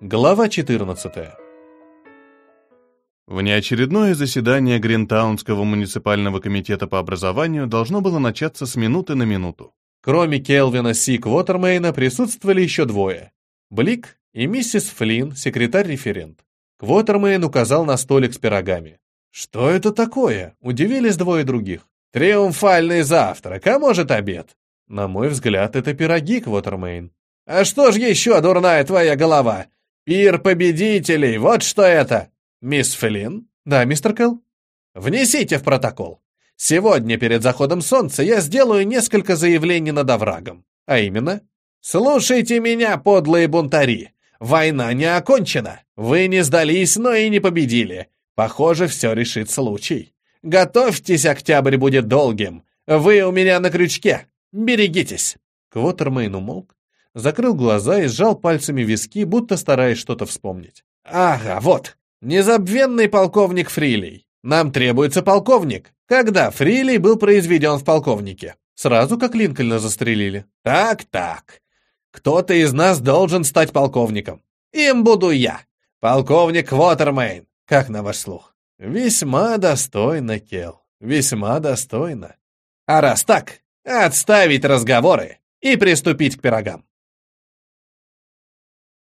Глава 14. Внеочередное заседание Гринтаунского муниципального комитета по образованию должно было начаться с минуты на минуту. Кроме Келвина Си Квотермейна присутствовали еще двое. Блик и миссис Флинн, секретарь-референт. Квотермейн указал на столик с пирогами. «Что это такое?» – удивились двое других. «Триумфальный завтрак, а может обед?» На мой взгляд, это пироги, Квотермейн. «А что ж еще, дурная твоя голова? Пир победителей, вот что это!» «Мисс Флинн?» «Да, мистер Келл?» «Внесите в протокол. Сегодня перед заходом солнца я сделаю несколько заявлений над оврагом. А именно, слушайте меня, подлые бунтари. Война не окончена. Вы не сдались, но и не победили. Похоже, все решит случай. Готовьтесь, октябрь будет долгим. Вы у меня на крючке. Берегитесь. Квотермейн умолк, закрыл глаза и сжал пальцами виски, будто стараясь что-то вспомнить. Ага, вот. Незабвенный полковник Фрилей. Нам требуется полковник. Когда Фрилей был произведен в полковнике? Сразу как Линкольна застрелили. Так, так. Кто-то из нас должен стать полковником. Им буду я. Полковник Уотермейн. Как на ваш слух? Весьма достойно, Кел. Весьма достойно. А раз так, отставить разговоры и приступить к пирогам.